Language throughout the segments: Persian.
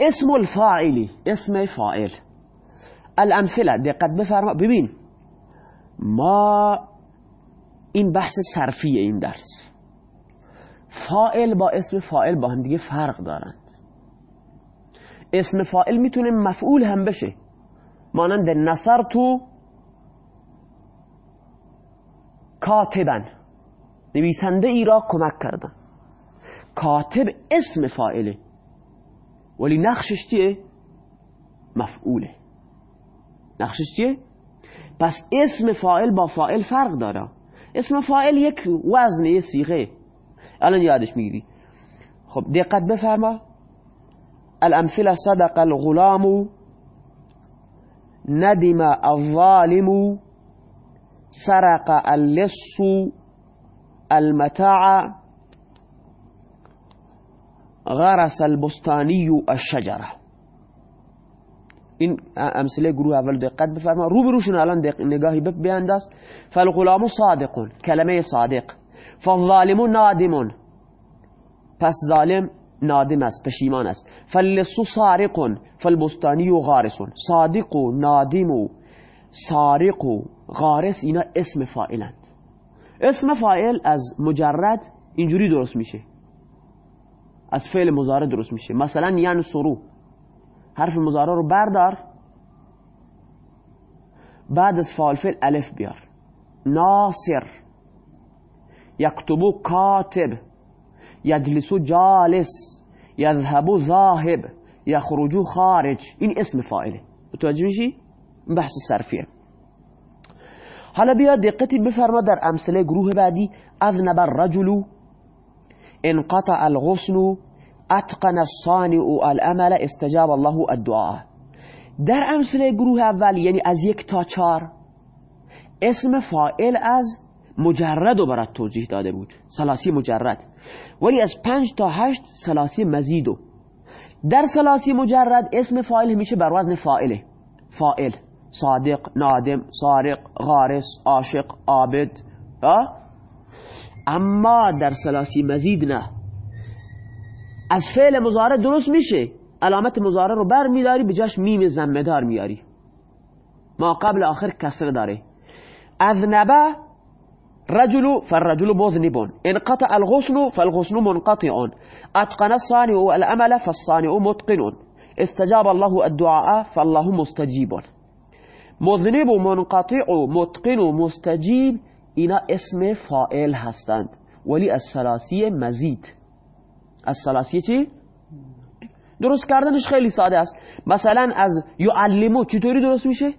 اسم الفاعلی اسم فاعل. الامثله دقت بفرما ببین ما این بحث صرفی این درس. فائل با اسم فائل با هم دیگه فرق دارند. اسم فائل می‌تونه مفعول هم بشه. مانند نصر تو کاتبن. نویسنده ای را کمک کردن. کاتب اسم فائله ولی نقشش چیه؟ مفعوله نقشش چیه؟ پس اسم فائل با فائل فرق داره اسم فائل یک وزن یه سیغه الان یادش میگیری خب دقت بفرما الامثله صدق الغلام ندم الظالم سرق اللص المتاع غرس البستاني الشجره این امثله گروه اول دقت بفرما. رو بروشون الان دق... نگاهی بیانداز. فالغلام صادق کلمه صادق. فالظالم نادم. پس ظالم نادم است پشیمان است. فاللص سارق فالبستانی غارس. صادق و نادم. و سارق غارس اینا اسم فائلند اسم فائل از مجرد اینجوری درست میشه. از فعل مضارع درست میشه. مثلا یعنی سرو. حرف مضارع رو بردار. بعد از فعل الف بیار. ناصر. یکتبو کاتب. یجلسو جالس. یذهبو ذاهب. یخرجو خارج. این اسم فاعله. متوجه میشی؟ بحث صرفیه. حالا بیا دقتی بفرما در امثله گروه بعدی. اذنب الرجل انقطع الغصن اتقن الصانع الامل استجاب الله الدعاء. در امثله گروه اول یعنی از یک تا چار اسم فائل از مجرد رو برات توضیح داده بود سلاسی مجرد. ولی از پنج تا هشت سلاسی مزیدو در سلاسی مجرد اسم فائل میشه بر وزن فائله فائل صادق نادم سارق غارس عاشق عابد اما در سلاسی مزید نه. از فعل مزاره درست میشه. علامت مزاره رو بر میداری به جاش میم زمدار میاری ما قبل آخر کسر داره. اذنبه رجل فالرجل مذنب. انقطع الغصن فالغصن منقطع. اتقن الصانع الامل فالصانع متقن. استجاب الله الدعاء فالله مستجيب. مذنب منقطع متقن مستجیب اینا اسم فائل هستند. ولی از سلاسی مزید. از سلاسی چی؟ درست کردنش خیلی ساده است. مثلا از یعلمو چطوری درست میشه؟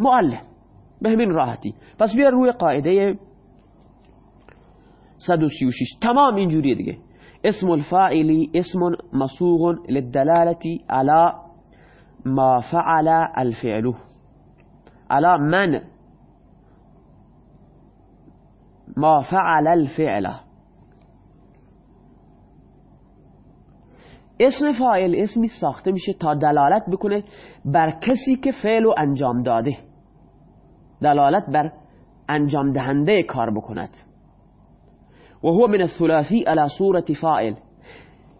معلم. به همین راحتی. پس بیا روی قاعده 136 تمام اینجوریه دیگه. اسم الفاعلی اسم مصوغ للدلالة على ما فعل الفعل. على من ما فعل الفعل. اسم فاعل اسمی ساخته میشه تا دلالت بکنه بر کسی که فعل و انجام داده. دلالت بر انجام دهنده کار بکند. و هو من الثلاثی على صورت فاعل.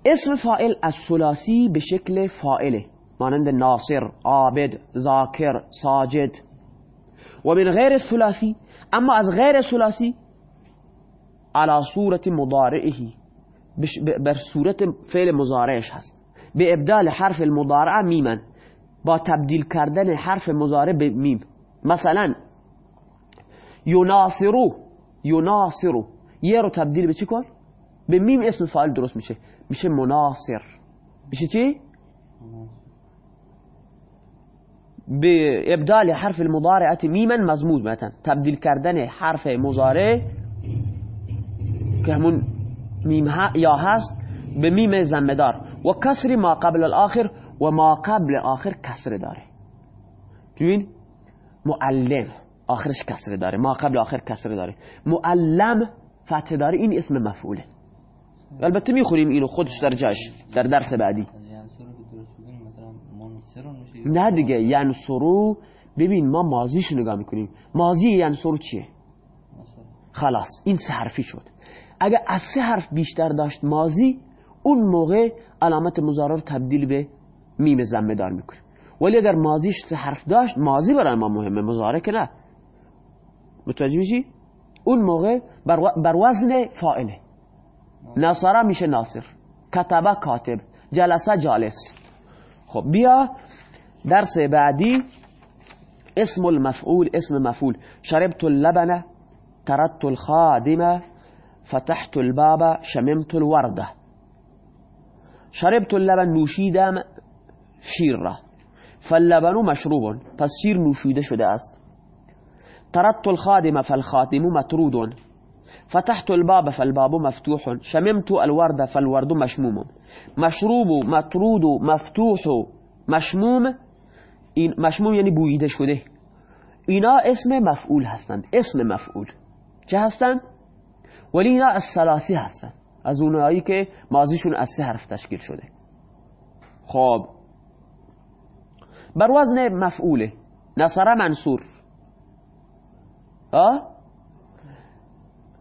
اسم فاعل از ثلاثی به شکل فاعله مانند ناصر عابد ذاکر ساجد. و من غیر الثلاثی اما از غیر ثلاثی على صورت مضارعه. بر صورت فعل مضارعش هست. به ابدال حرف المضارعه میمن. با تبدیل کردن حرف مضارع به میم. مثلا یناصرو یناصرو یه رو تبدیل؟ به میم اسم فاعل درست میشه. میشه مناصر. میشه چی؟ به ابدال حرف المضارعه میمن مضمود مثلا. تبدیل کردن حرف مضارع که همون میم یا هست به میم زمدار و کسر ما قبل الاخر و ما قبل آخر کسر داره. ببین معلم آخرش کسر داره. ما قبل آخر کسر داره. معلم فتح داره. این اسم مفعوله. البته می‌خوریم اینو خودش در جاش در درس بعدی. نه دیگه سرو ببین ما ماضیش نگاه می‌کنیم. ماضی یعنی سرو چیه؟ خلاص این سه حرفی شد. اگه از سه حرف بیشتر داشت ماضی اون موقع علامت مزاره تبدیل به میم زمه دار می‌کنه. ولی اگر مازیش سه حرف داشت مازی برای ما مهمه مزاره که نه. متوجه میشی؟ اون موقع بر وزن فاعله. نصره میشه ناصر. کتبه کاتب. جلسه جالس. خب بیا. درس بعدی. اسم المفعول اسم مفعول. شربت اللبن تردت الخادمه. فتحت الباب شممت الورده شربت اللبن نوشیدم شیر را. فاللبن مشروب. پس شیر نوشیده شده است. تردت الخادم فالخاتم مطرود. فتحت الباب فالباب مفتوح. شممت الورد فالورد مشموم. مشروب مطرود مفتوح مشموم. این مشموم یعنی بویده شده. اینا اسم مفعول هستند. اسم مفعول. چه هستند؟ ولی اینا از سلاسی هستند از اونایی که مازیشون از سه حرف تشکیل شده. خب. بر وزن مفعوله. نصر منصور. آه؟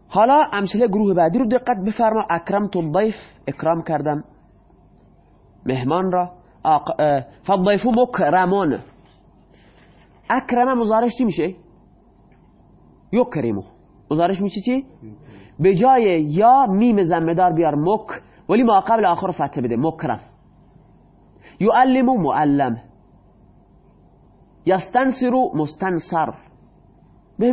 حالا امثله گروه بعدی رو دقت بفرما. اکرم تو ضیف اکرام کردم. مهمان را. فالضیفو مکرمان اکرم مزارش چی میشه؟ یکرمو. مزارش میشه چی؟ به جای یا میم زمدار بیار مک ولی ما قبل آخر فتح بده مکرم یعلم معلم. یستنصر مستنصر. به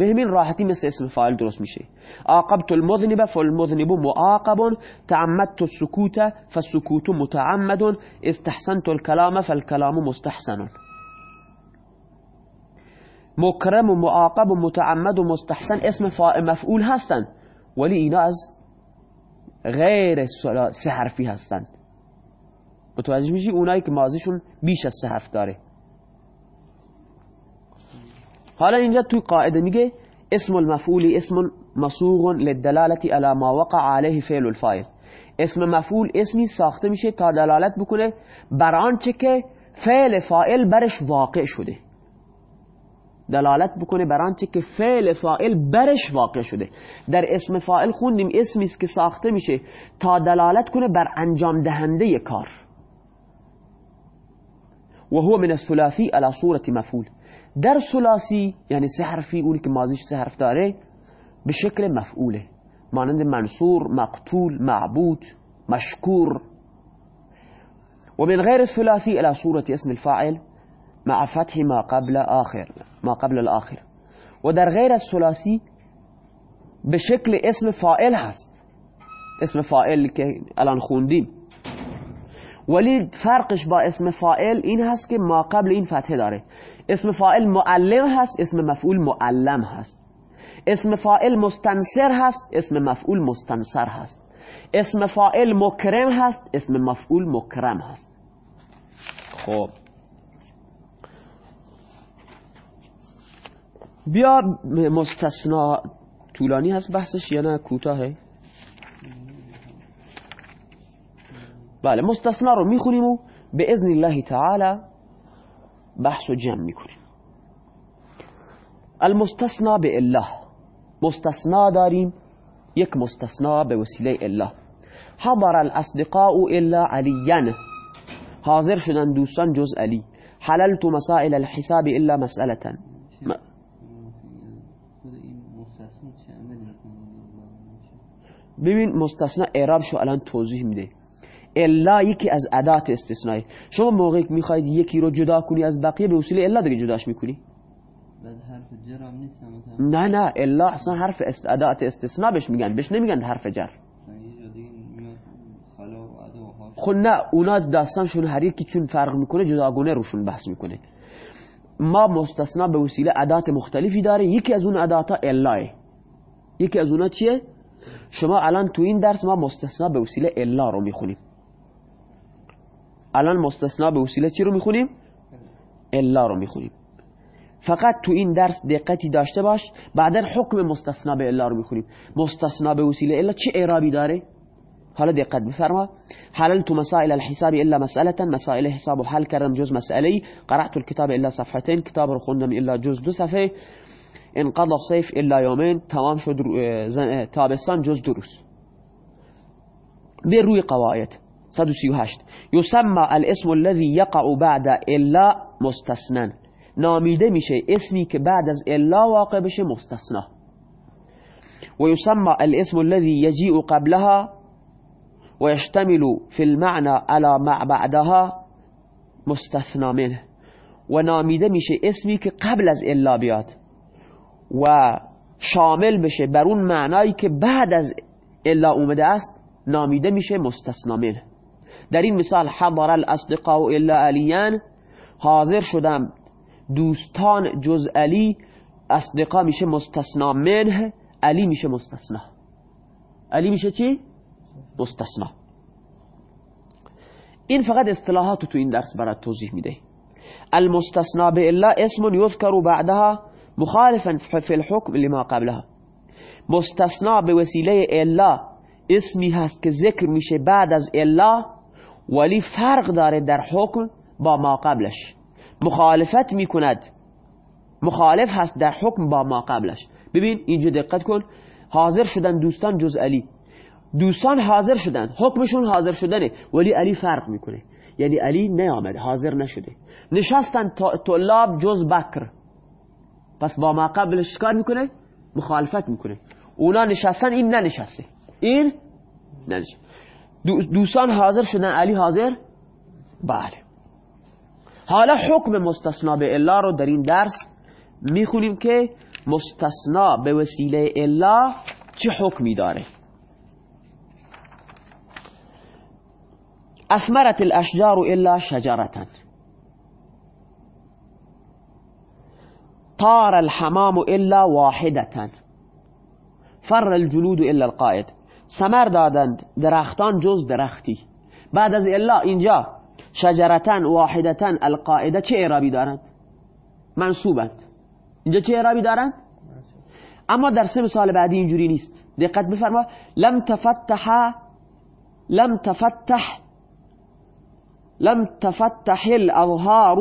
همین راحتی مثل اسم فاعل درست میشه. عاقبت المذنب فالمذنب معاقب تعمدت السكوت فالسكوت متعمد استحسنت الكلام فالكلام مستحسن مکرم و معاقب و متعمد و مستحسن اسم مفعول هستند. ولی اینا از غیر سه حرفی هستند. متوجه میشی؟ اونایی که مازیشون بیش از سه حرف داره. حالا اینجا توی قاعده میگه اسم المفعول اسم مسوغ للدلالة على ما وقع عليه فعل الفاعل. اسم مفعول اسمی ساخته میشه تا دلالت بکنه بر آنچه که فعل فاعل برش واقع شده. دلالت بکنه بر آنچه که فعل فاعل برش واقع شده. در اسم فاعل خوندیم اسمی است که ساخته میشه تا دلالت کنه بر انجام دهنده کار. و هو من الثلاثی على صورت مفعول. در ثلاثی یعنی سه حرفی اونی که ماضیش سه حرف داره به شکل مفعوله. مانند منصور مقتول معبود مشکور. و من غیر الثلاثی على صورت اسم الفاعل. مع فتح ما قبل آخر ما قبل الآخر. و در غیر الثلاثی به شکل اسم فاعل هست. اسم فاعل که الان خوندیم. ولی فرقش با اسم فاعل این هست که ما قبل این فتحه داره. اسم فاعل معلم هست اسم مفعول معلم هست. اسم فاعل مستنصر هست اسم مفعول مستنصر هست. اسم فاعل مکرم هست اسم مفعول مکرم هست. خب. بیا مستثنا طولانی هست بحثش یا نه؟ کوتاهه؟ بله مستثنا رو می‌خونیم و به اذن الله تعالی بحث جمع می‌کنیم. المستثنا به الله. مستثنا داریم یک مستثنا به وسیله الله. حضر الاصدقاء الا عليا حاضر شدن دوستان جز علی. حللت مسائل الحساب الا مسألة ببین مستثنا اعراب شو الان توضیح میده. الا یکی از ادات استثنایی. شما موقعی که می‌خواید یکی رو جدا کنی از بقیه به وسیله الا دیگه جداش می‌کنی. نه نه الا اصلا حرف است ادات استثناء بهش میگن. بهش نمیگن حرف جر. خب نه اونا داستانشون هر یکی چون فرق می‌کنه جداگونه روشون بحث می‌کنه. ما مستثنا به وسیله ادات مختلفی داره یکی از اون اداتا الاه یکی از اونا چیه؟ شما الان تو این درس ما مستثنا به وسیله الا رو می‌خونیم. الان مستثنا به وسیله چی رو می‌خونیم؟ الا رو می‌خونیم. فقط تو این درس دقتی داشته باش بعدا حکم مستثنا به الا رو می‌خونیم. مستثنا به وسیله الا چه اعرابی داره؟ حالا دقت بفرما. حللت مسائل الحساب الا مسألة مسائل حساب حل کردم جز مسئله قرأت الكتاب الا صفحتين کتاب رو خوندم الا جز دو صفحه. انقضى صيف إلا يومين تمام شد تابستان جز دروس. به روی قواعد 138 یسمى الاسم الذي يقع بعد إلا مستثنا. نامیده میشه اسمی که بعد از إلا واقع بشه مستثنا. و یسمى الاسم الذي يجيء قبلها ويشتمل في المعنى على ما بعدها مستثنا منه. و نامیده میشه اسمی که قبل از إلا بیاد. و شامل بشه بر اون معنایی که بعد از الا اومده است نامیده میشه مستثنا منه. در این مثال حضر الاصدقاء الا علیان حاضر شدم دوستان جز علی اصدقا میشه مستثنا منه علی میشه مستثنا علی میشه چی؟ مستثنا این فقط اصطلاحات تو این درس برات توضیح میده. المستثنا به الا اسم یذکر بعدها مخالفا فی الحکم لما قبلها. مستثنا به وسیله الا اسمی هست که ذکر میشه بعد از الا ولی فرق داره در حکم با ما قبلش. مخالفت می‌کند. مخالف هست در حکم با ما قبلش. ببین اینجا دقت کن. حاضر شدن دوستان جز علی. دوستان حاضر شدن. حکمشون حاضر شدنه. ولی علی فرق می‌کنه. یعنی علی نیامده حاضر نشده. نشستن طلاب جز بکر. پس با ما قبلش کار می‌کنه؟ مخالفت می‌کنه. اونا نشستن این ننشسته. این ننشسته. دوستان حاضر شدن؟ علی حاضر؟ بله. حالا حکم مستثنا به الا رو در این درس می‌خونیم که مستثنا به وسیله الا چه حکمی داره؟ اثمرت الاشجار الا شجرتا. طار الحمام إلا واحدتا فر الجلود إلا القائد. سمر دادند درختان جز درختی. بعد از إلا اینجا شجرتن واحدتن القاعده چه اعرابی دارند؟ منصوبند. اینجا چه اعرابی دارند؟ اما در سه مثال بعدی اینجوری نیست. دقت بفرما. لم تفتح لم تفتح لم تفتح الأظهار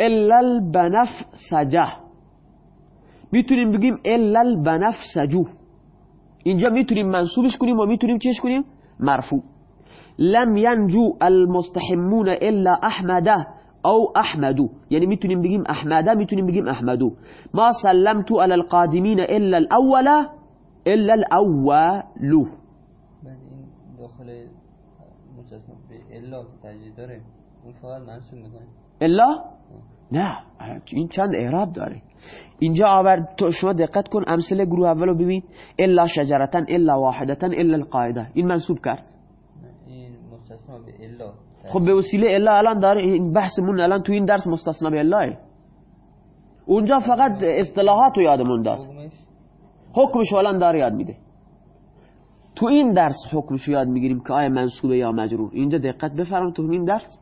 إلا البنفسجة. میتونیم بگیم إلا البنفسجو اینجا میتونیم منصوبش کنیم و میتونیم چیش کنیم مرفوع. لم ينجو المستحمون إلا احمده أو احمدو یعنی میتونیم بگیم احمده میتونیم بگیم احمدو ما سلمت على القادمین إلا الأول إلا الاولو داخل مجسم به إلا تجدید داره. اون فقط منصوب میکنه. إلا؟ نه این چند اعراب داره. اینجا آورد تو شما دقت کن امثله گروه اولو ببین. الا شجرتن الا واحدتن الا القاعده. این منصوب کرد. این مستثنا به الا. خب به وسیله الا الان داره این بحثمون الان تو این درس مستثنا به الله اونجا فقط اصطلاحات رو یادمون داد. حکمش؟ حکمش الان داره یاد میده. تو این درس حکمش یاد می‌گیریم که آیا منصوبه یا مجرور. اینجا دقت بفرم تو این درس.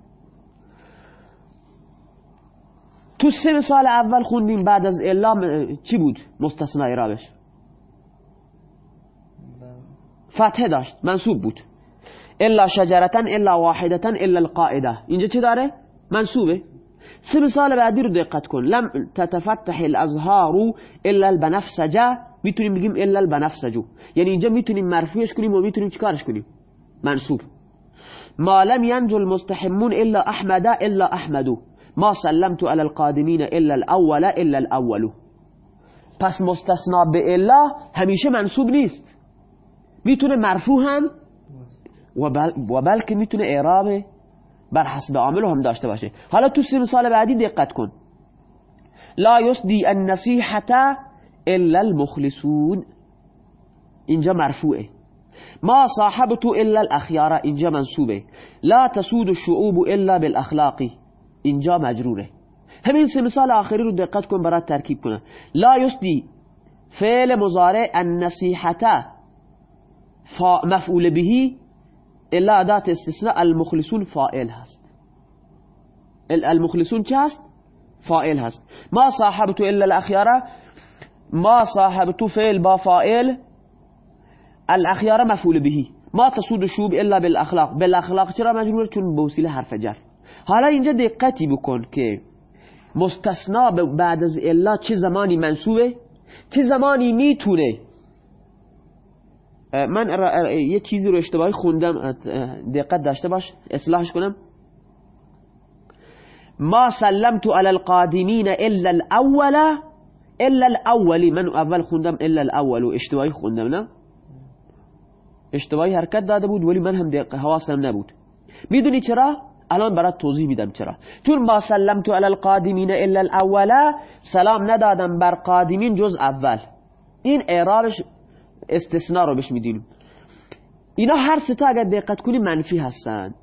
تو سه مثال اول خوندیم بعد از الا چی بود؟ مستثنا اعرابش فتحه داشت منصوب بود. الا شجرتن الا واحدتن الا القاعده. اینجا چی داره؟ منصوبه. سه مثال بعدی رو دقت کن. لم تتفتح الازهار الا البنفسجه می‌تونیم بگیم الا البنفسجو یعنی اینجا می‌تونیم مرفوعش کنیم و می‌تونیم چیکارش کنیم؟ منصوب. ما لم ينجو المستحمون الا احمد الا احمدو ما سلمت على القادمين إلا الأول إلا الاولو پس مستثنا به الا همیشه منصوب نیست. میتونه مرفوع هم و, بل بلکه میتونه اعراب بر حسب عامل هم داشته باشه. حالا تو سه مثال بعدی دقت کن. لا يسدي النصيحة إلا المخلصون. اینجا مرفوعه. ما صاحبت إلا الأخيار اینجا منصوبه. لا تسود الشعوب إلا بالأخلاق. اینجا مجروره. همین سه مثال آخری رو دقت کن برات ترکیب کنه لا يسدي فعل مضارع النصيحة فا مفعول به الا ادات استثناء المخلصون فائل هست. ال- المخلصون چه هست؟ فائل هست. ما صاحبت الا الاخيار ما صاحبت فعل با فائل الاخيار مفعول به. ما تسود الشوب الا بالاخلاق. بالاخلاق چرا مجرور چون به وسیله حرف جر. حالا اینجا دقتی بکن که مستثنا بعد از الا چه زمانی منصوبه؟ چه زمانی می‌تونه؟ من یه چیزی رو اشتباهی خوندم دقت داشته باش اصلاحش کنم. ما سلمت على القادمين الا الاول الا الاولی. من اول خوندم الا الاول و اشتباهی خوندم نه؟ اشتباهی حرکت داده بود ولی من هم حواسم نبود. می‌دونی چرا؟ الان برات توضیح میدم چرا. چون ما سلمت علی القادمین الا الاولا سلام ندادم بر قادمین جز اول. این اعرابش استثناء رو بهش میدیم. اینا هر ستا اگر دقت کنی منفی هستند.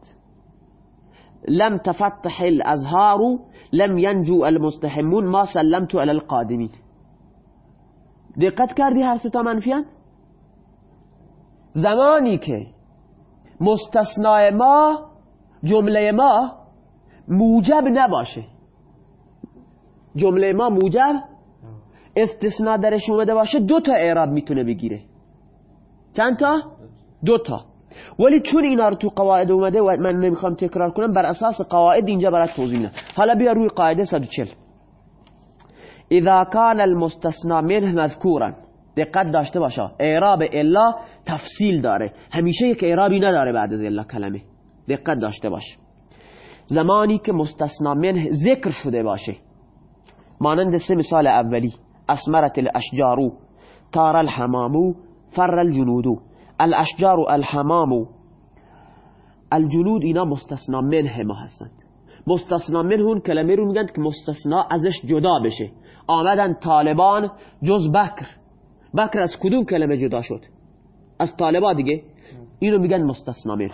لم تفتح الازهار لم ينجو المستحمون ما سلمت على القادمین. دقت کردی هر ستا منفی زمانی که مستثنای ما جمله ما موجب نباشه. جمله ما موجب استثناء درش اومده باشه دو تا اعراب می‌تونه بگیره. چند تا؟ دو تا. ولی چون اینا رو تو قواعد اومده و من نمی‌خوام تکرار کنم بر اساس قواعد اینجا برات توضیح حالا بیا روی قاعده 140 اذا كان المستثنى منه مذكورا دقت داشته باشه اعراب الا تفصیل داره. همیشه یک اعرابی نداره بعد از الا کلمه. دقت داشته باش. زمانی که مستثنا منه ذکر شده باشه. مانند سه مثال اولی اسمرت الاشجارو تار الحمامو فر الجنودو الاشجار الحمامو الجنود اینا مستثنا منه ما هستند. مستثنا منه اون کلمه رو میگن که مستثنا ازش جدا بشه. آمدن طالبان جز بکر. بکر از کدوم کلمه جدا شد؟ از طالبا دیگه. اینو میگن مستثنا منه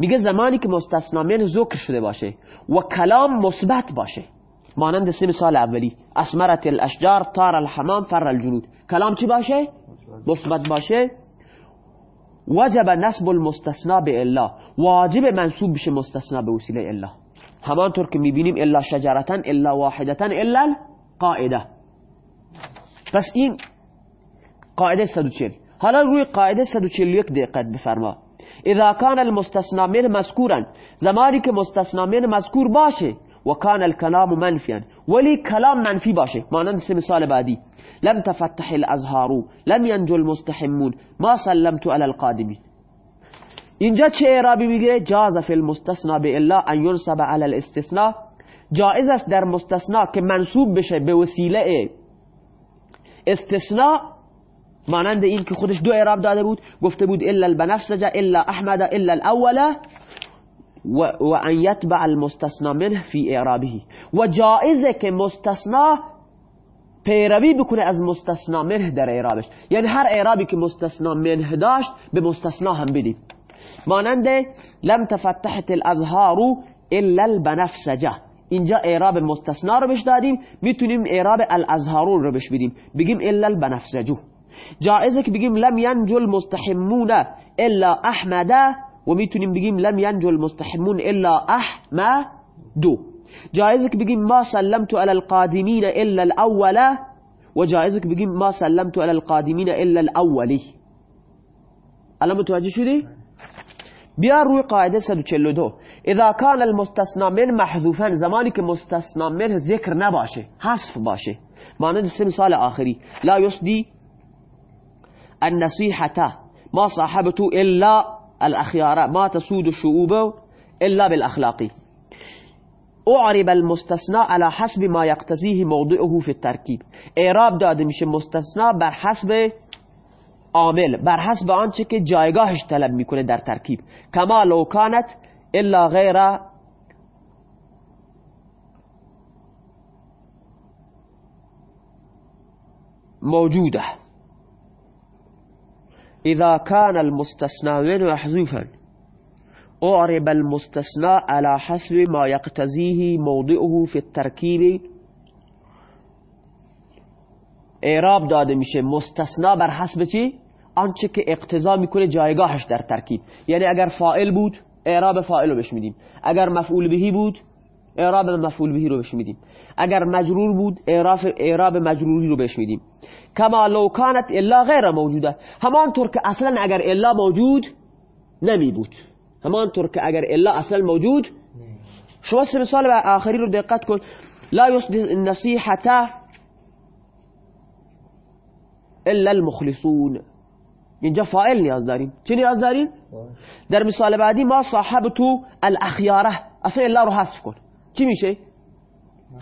میگه زمانی که مستثنا من ذکر شده باشه و کلام مثبت باشه مانند سه مثال اولی اسمرت الاشجار طار الحمام فر الجنود کلام چی باشه؟ مثبت باشه. وجب نسب المستثنا به الله. واجب منصوب بشه مستثنا به وسیله الله. همانطور که می‌بینیم الا شجرتا الا واحدتا الا قاعده پس این قاعده 140 حالا روی قاعده 141 دقت بفرما. اذا كان المستثنى منه مذكورا زمانی که مستثنا منه مذکور باشه و کان الكلام منفیا ولی کلام منفی باشه. مانند سه مثال بعدی. لم تفتح الازهار لم ينجو المستحمون. ما سلمت على القادمين اینجا چه اعرابی می‌گیره جاز فی المستثنا الا ان ينصب على الاستثناء. جائز است در مستثنا که منصوب بشه به وسیله استثناء. مانند این که خودش دو اعراب داده بود گفته بود الا البنفسج الا احمد الا الاول و, ان یتبع المستثنا منه فی اعرابه. و جائزه که مستثنا پیروی بکنه از مستثنا منه در اعرابش. یعنی هر اعرابی که مستثنا منه داشت به مستثنا هم بدیم مانند لم تفتحت الازهار الا البنفسجه. اینجا اعراب مستثنا رو بش دادیم می‌تونیم اعراب الازهارون رو بش بدیم. بگیم الا البنفسجو. جائزة که بگیم لم ینجو المستحمون إلا احمده و میتونیم بگیم لم ینجو المستحمون إلا احمدو جائزة که بگیم ما سلمت على القادمین إلا الاوله و جائزه که بگیم ما سلمت على القادمین إلا الاولی الان متوجه شدی؟ بیا روی قاعدة 142 إذا كان المستثنى من محذوفا زمانی که مستثنا من ذکر نباشه حذف باشه. مانند سه مثال آخری. لا یصدی النصيحة ما صاحبته إلا الأخيار ما تسود الشعوب إلا بالأخلاق. اعرب المستثنى على حسب ما يقتزيه موضعه في التركيب. اعراب داده میشه مستثنا بر حسب عامل بر حسب آنچه که جایگاهش طلب می‌کنه در ترکیب. کما لو كانت الا غیر موجوده. إذا كان المستثنى منه محذوفا أعرب المستثنى على حسب ما يقتزيه موضعه في التركيب. اعراب داده میشه. مستثنا بر حسب چی؟ آنچه که اقتضا می‌کنه جایگاهش در ترکیب. یعنی اگر فائل بود اعراب فائل رو بهش میدیم. اگر مفعول بهی بود اعراب مفعول بهی رو بهش میدیم. اگر مجرور بود اعراب اعراب مجروری رو بهش میدیم. کما لو کانت الا غیر موجوده. همانطور که أصلا اگر الا موجود نمی بود. همانطور که اگر الا أصلا موجود شما سه مثال آخری رو دقت کن. لا یصدی النصیحة الا المخلصون. اینجا فاعل نیاز داریم. چه نیاز داریم؟ در مثال بعدی ما صاحب تو الاخیاره. أصلا الا رو حذف کن. چی میشه؟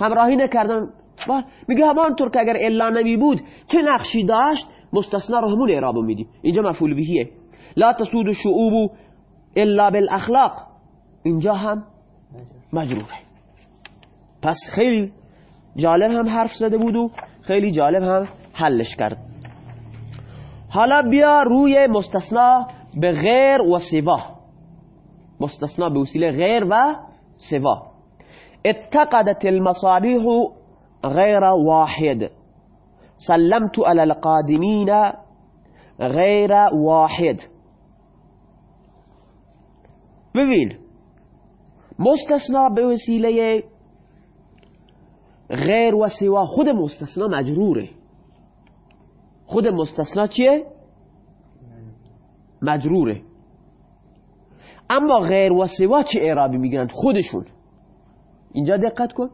همراهی نکردم میگه همانطور که اگر الا نمی بود چه نقشی داشت؟ مستثنا رو همون اعراب میدیم. اینجا مفعول بهیه. لا تسود شعوب الا بالاخلاق. اینجا هم مجروره پس خیلی جالب هم حرف زده بود و خیلی جالب هم حلش کرد. حالا بیا روی مستثنا به غیر و سوا. مستثنا به وسیله غیر و سوا. اتقدت المصابيح غیر واحد. سلمت على القادمين غیر واحد. ببین مستثنا به وسیله غیر و سوا خود مستثنا مجرورة. خود مستثنا چیه؟ مجرورة. اما غیر و سوا چه اعرابی میگن؟ خودشون. اینجا دقت کن.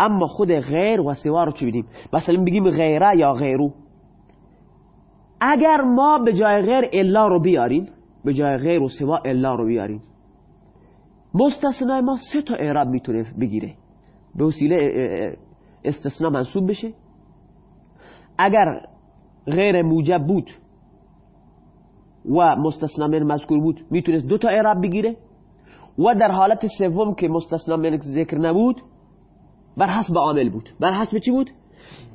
اما خود غیر و سوا رو چی بدیم مثلا بگیم غیره یا غیرو. اگر ما به جای غیر الا رو بیاریم به جای غیر و سوا الا رو بیاریم مستثنا ما سه تا اعراب می‌تونه بگیره. به وسیله استثناء منصوب بشه. اگر غیر موجب بود و مستثنا من مذکور بود می‌تونست دو تا اعراب بگیره. و در حالت سوم که مستثنا من ذکر نبود بر حسب عامل بود. بر حسب چی بود؟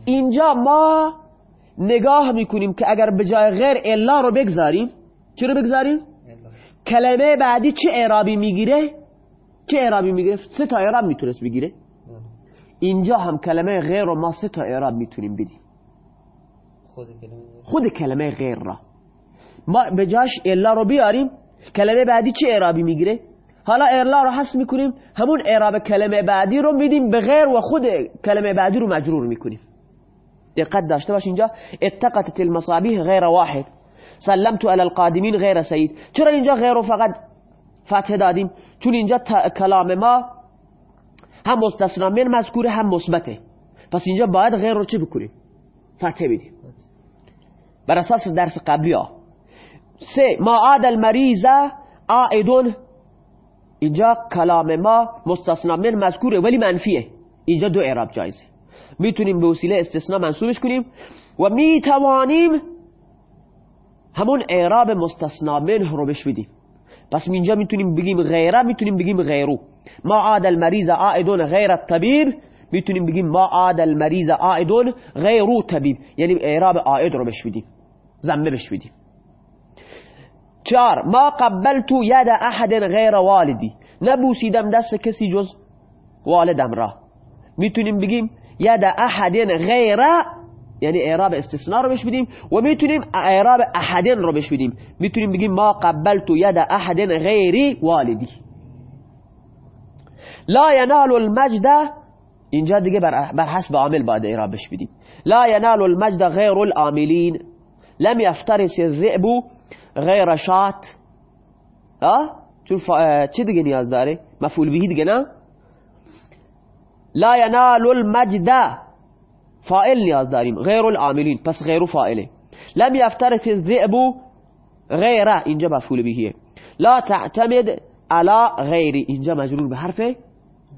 اینجا ما نگاه می‌کنیم که اگر به جای غیر الا رو بگذاریم چی رو بگذاریم؟ کلمه بعدی چه اعرابی می‌گیره؟ چه اعرابی می‌گیره؟ سه تا اعراب می‌تونست بگیره. اینجا هم کلمه غیر رو ما سه تا اعراب می‌تونیم بدیم. خود کلمه غیر را. ما به جاش الا رو بیاریم. کلمه بعدی چه اعرابی می‌گیره؟ حالا الا رو حس می‌کنیم همون اعراب کلمه بعدی رو میدیم به غیر و خود کلمه بعدی رو مجرور می‌کنیم. دقت داشته باش اینجا. اتقتت المصابیح غیر واحد. سلمت علی القادمین غیر سید چرا اینجا غیر رو فقط فتح دادیم؟ چون اینجا کلام ما هم مستثنا من مذکوره هم مثبته. پس اینجا باید غیر رو چه بکنیم؟ فتح بدیم. بر اساس درس قبلی ها. سه ما عاد المریض آئدون اینجا کلام ما مستثنا من مذکوره ولی منفیه اینجا دو اعراب جایزه می‌تونیم به وسیله استثناء منصوبش کنیم و می‌توانیم همون اعراب مستثنا من رو بش بدیم پس اینجا می‌تونیم بگیم غیره می‌تونیم بگیم غیرو ما عاد المریض آئدون غیر الطبیب می‌تونیم بگیم ما عاد المریض آئدون غیرو طبیب یعنی اعراب آئد رو بش بدیم زمه بش بدیم چار ما قبلتو ید أحد غیر والدی نبوسیدم دست کسی جز والدم را میتونیم بگیم ید أحد غیر یعنی إعراب استثناء رو بش بدیم و میتونیم إعراب احدن رو بش بدیم میتونیم بگیم ما قبلتو ید أحد غیری والدی لا ینال المجد اینجا دیگه بر حسب عامل باید إعراب بش بدیم. لا ینال المجد غیر العاملین لم يفترس الذئب غیر شات. ها؟ چون چی دیگه نیاز داره؟ مفعول بهی دیگه نه؟ لا ینال المجد. فائل نیاز داریم. غیر العاملین. پس غیر فائله لم یفترس الذئب غیره اینجا مفعول بهیه لا تعتمد على غیری اینجا مجرور به حرف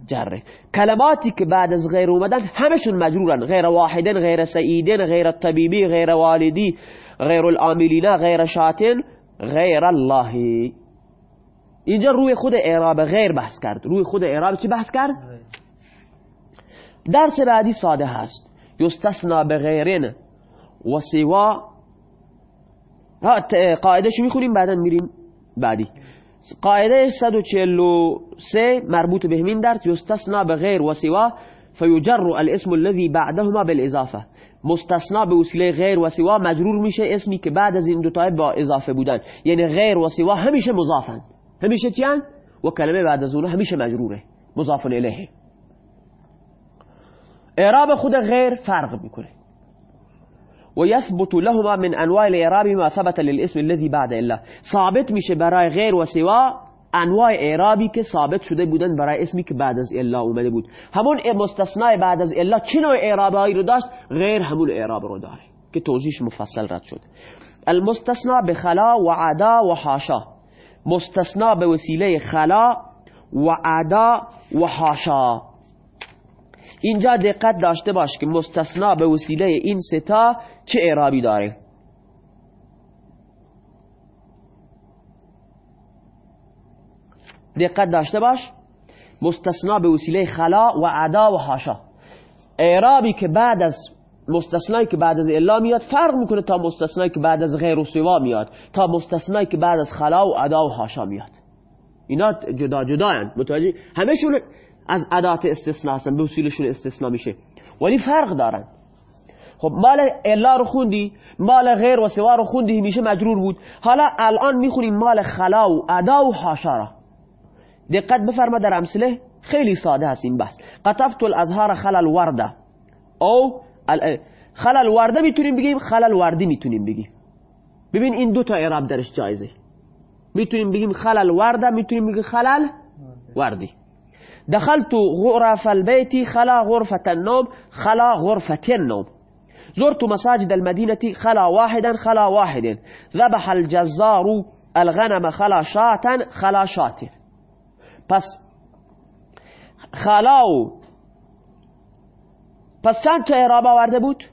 جره کلماتی که بعد از غیر اومدن همشون مجرورن. غیر واحدن غیر سعیدن غیر الطبیبی غیر والدی. غیر العاملین غیر شاتن غیر الله. اینجا روی خود اعراب غیر بحث کرد. روی خود اعراب چی بحث کرد؟ درس بعدی ساده هست. یستثنا به غیرین و سوا. قاعده شو می‌خونیم بعدا میریم بعدی. قاعده 143 مربوط به همین درس. یستثنا به غیر و سوا. فیجر الاسم الذي بعدهما بالاضافه مستثنا به وسیله غیر و سوا مجرور میشه اسمی که بعد از این دو تا با اضافه بودن. یعنی غیر و سوا همیشه مضافن. همیشه چیان و کلمه بعد از اون همیشه مجروره. مضاف الیه. اعراب خود غیر فرق می‌کنه. و یثبت لهما من انواع الاعراب ما ثبت للاسم الذي بعد الا. ثابت میشه برای غیر و سوا انواع اعرابی که ثابت شده بودن برای اسمی که بعد از الا اومده بود. همون مستثنای بعد از الا چه نوع اعرابایی رو داشت؟ غیر همون اعراب رو داره که توضیحش مفصل رد شد. المستثنا به خلا و عدا و حاشا. مستثنا به وسیله خلا و عدا و حاشا. اینجا دقت داشته باش که مستثنا به وسیله این ستا چه اعرابی داره؟ دقت داشته باش. مستثنا به وسیله خلا و عدا و حاشا. اعرابی که بعد از مستثنایی که بعد از الا میاد فرق می‌کنه تا مستثنایی که بعد از غیر و سوا میاد تا مستثنایی که بعد از خلا و عدا و حاشا میاد. اینا جدا جدا هستند متوجه؟ همهشون از عدات استثناء هستن به وسیلشون استثناء میشه. ولی فرق دارن. خب مال الا رو خوندی مال غیر و سوا رو خوندی میشه مجرور بود. حالا الان می‌خونیم مال خلا و عدا و حاشا را. دقت بفرما در امثله خیلی ساده هست این بحث. قطفت الازهار خلال ورده. أو خلال ورده میتونیم بگیم خلال وردی میتونیم بگیم. ببین این دو تا اعراب درش جایزه. میتونیم بگیم خلال ورده میتونیم بگیم خلال وردی. دخلت غرف البيت خلا غرفة النوم خلا غرفة النوم. زرت مساجد المدينة خلا واحدا خلا واحد ذبح الجزار الغنم خلا شاة خلا شاة. پس خلاو. پس چند تا اعراب آورده بود؟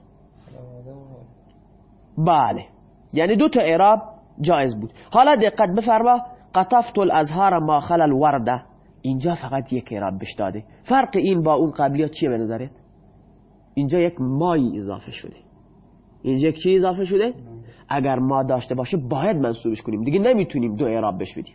بله. یعنی دو تا اعراب جایز بود. حالا دقت بفرما. قطفت الازهار ما خلال ورده اینجا فقط یک اعراب بش داده. فرق این با اون قبلیات چیه به نظرت؟ اینجا یک مایی اضافه شده. اینجا یک چی اضافه شده؟ اگر ما داشته باشه باید منصوبش کنیم. دیگه نمی‌تونیم دو اعراب بش بدیم.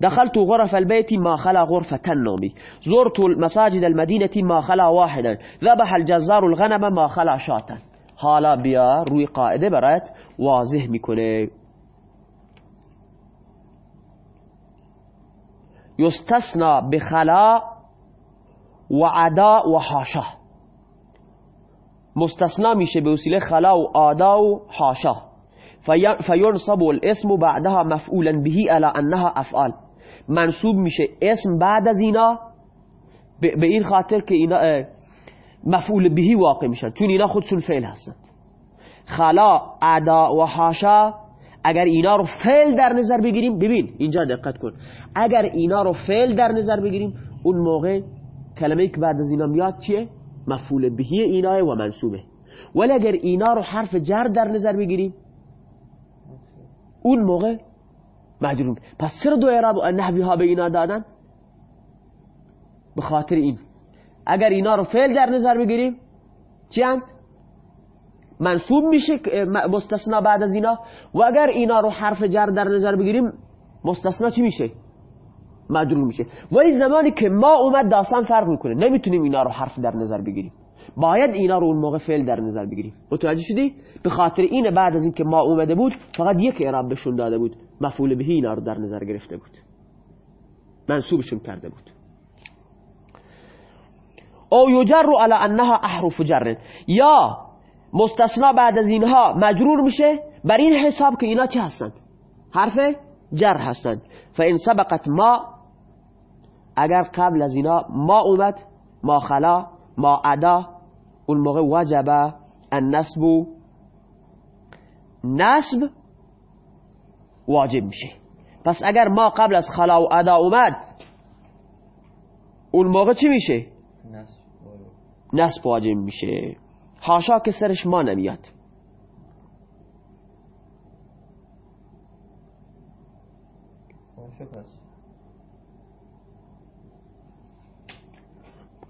دخلت غرف البيت ما خلا غرفة النوم. زرت مساجد المدينة ما خلا واحدا ذبح الجزار الغنم ما خلا شاتا حالا بیا روی قاعدة برایت واضح میکنه. یستثنا بخلا و عدا و حاشا. مستثنا خلا و عدا و حاشا. فینصب الاسم بعدها مفعولا به على انها افعال. منصوب میشه اسم بعد از اینا به این خاطر که اینا مفعول بهی واقع میشن. چون اینا خودشون فعل هستن. خلا عدا و حاشا اگر اینا رو فعل در نظر بگیریم ببین اینجا دقت کن. اگر اینا رو فعل در نظر بگیریم اون موقع کلمه که بعد از اینا میاد چیه؟ مفعول بهی اینا و منصوبه. ولی اگر اینا رو حرف جر در نظر بگیریم اون موقع مجرور پس چرا دو اعراب نحوی ها به اینا دادن؟ به خاطر این. اگر اینا رو فعل در نظر بگیریم چی منصوب میشه مستثنا بعد از اینا. و اگر اینا رو حرف جر در نظر بگیریم مستثنا چی میشه؟ مجرور میشه. ولی زمانی که ما اومد داستان فرق می‌کنه. نمی‌تونیم اینا رو حرف در نظر بگیریم. باید اینا رو اون موقع فعل در نظر بگیریم. متوجه شدی؟ به خاطر این بعد از اینکه ما اومده بود فقط یک اعراب بهشون داده بود. مفعول به اینا رو در نظر گرفته بود. منصوبشون کرده بود. او یجر علی انها احرف جر. یا مستثنا بعد از اینها مجرور میشه بر این حساب که اینا چه هستند؟ حرف جر هستند. فان سبقت ما اگر قبل از اینا ما اومد ما خلا ما عدا اون موقع وجب النسب. نسب واجب میشه. پس اگر ما قبل از خلا و عدا اومد اون موقع چی میشه؟ نسب واجب میشه. حاشا که سرش ما نمیاد.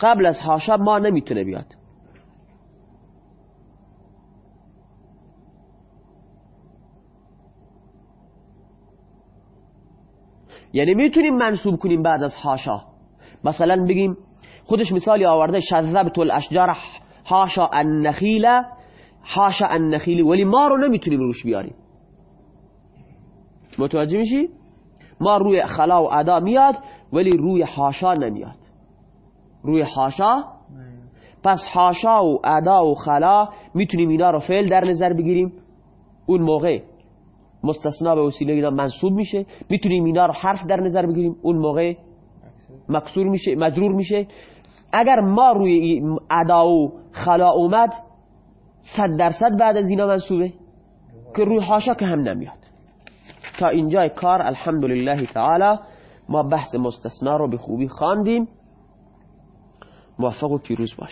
قبل از حاشا ما نمی‌تونه بیاد. یعنی می‌تونیم منصوب کنیم بعد از حاشا. مثلا بگیم خودش مثالی آورده شذبت الاشجار حاشا النخیل حاشا النخیل ولی ما رو نمی‌تونیم روش بیاریم. متوجه میشی؟ ما روی خلا و ادا میاد ولی روی حاشا نمیاد. روی حاشا؟ پس حاشا و ادا و خلا می‌تونیم اینا رو فعل در نظر بگیریم. اون موقع مستثنا به وسیله اینا منصوب میشه. می‌تونیم اینا رو حرف در نظر بگیریم. اون موقع مکسور میشه مجرور میشه. اگر ما روی ادا و خلا اومد صد درصد بعد از اینا منصوبه. که روی حاشا که هم نمیاد. تا اینجای کار الحمدلله تعالی ما بحث مستثنا رو به خوبی خواندیم. موفق و پیروز باش